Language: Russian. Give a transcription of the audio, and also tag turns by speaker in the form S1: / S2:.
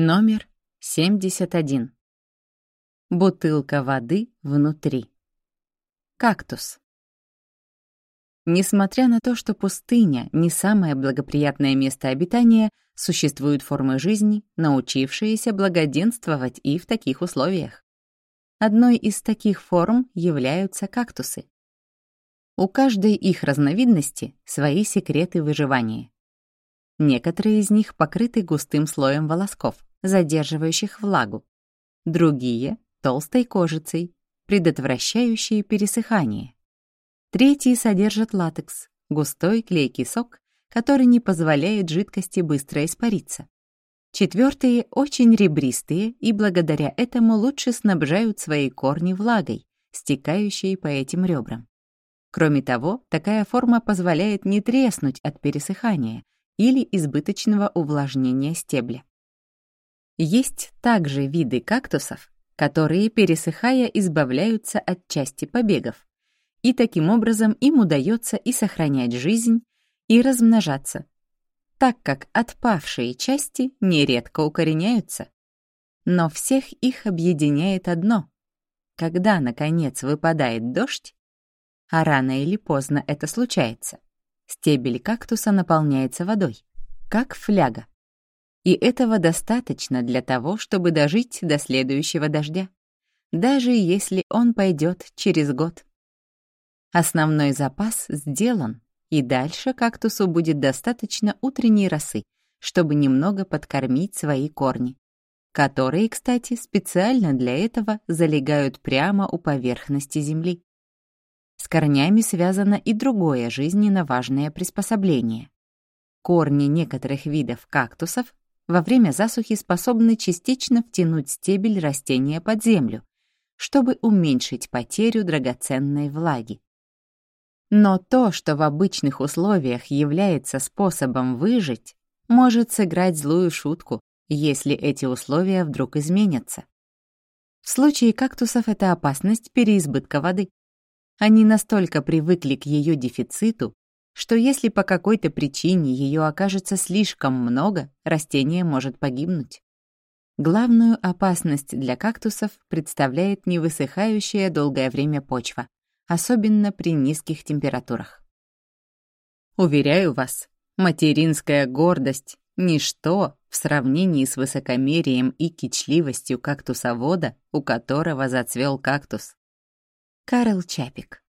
S1: Номер 71. Бутылка воды внутри. Кактус. Несмотря на то, что пустыня — не самое благоприятное место обитания, существуют формы жизни, научившиеся благоденствовать и в таких условиях. Одной из таких форм являются кактусы. У каждой их разновидности свои секреты выживания. Некоторые из них покрыты густым слоем волосков, задерживающих влагу. Другие — толстой кожицей, предотвращающие пересыхание. Третьи содержат латекс, густой клейкий сок, который не позволяет жидкости быстро испариться. Четвертые очень ребристые и благодаря этому лучше снабжают свои корни влагой, стекающей по этим ребрам. Кроме того, такая форма позволяет не треснуть от пересыхания или избыточного увлажнения стебля. Есть также виды кактусов, которые, пересыхая, избавляются от части побегов, и таким образом им удается и сохранять жизнь, и размножаться, так как отпавшие части нередко укореняются. Но всех их объединяет одно. Когда, наконец, выпадает дождь, а рано или поздно это случается, стебель кактуса наполняется водой, как фляга. И этого достаточно для того, чтобы дожить до следующего дождя, даже если он пойдет через год. Основной запас сделан, и дальше кактусу будет достаточно утренней росы, чтобы немного подкормить свои корни, которые, кстати, специально для этого залегают прямо у поверхности земли. С корнями связано и другое жизненно важное приспособление. Корни некоторых видов кактусов во время засухи способны частично втянуть стебель растения под землю, чтобы уменьшить потерю драгоценной влаги. Но то, что в обычных условиях является способом выжить, может сыграть злую шутку, если эти условия вдруг изменятся. В случае кактусов это опасность переизбытка воды. Они настолько привыкли к ее дефициту, что если по какой-то причине ее окажется слишком много, растение может погибнуть. Главную опасность для кактусов представляет невысыхающая долгое время почва, особенно при низких температурах. Уверяю вас, материнская гордость — ничто в сравнении с высокомерием и кичливостью кактусовода, у которого зацвел кактус. Карл Чапик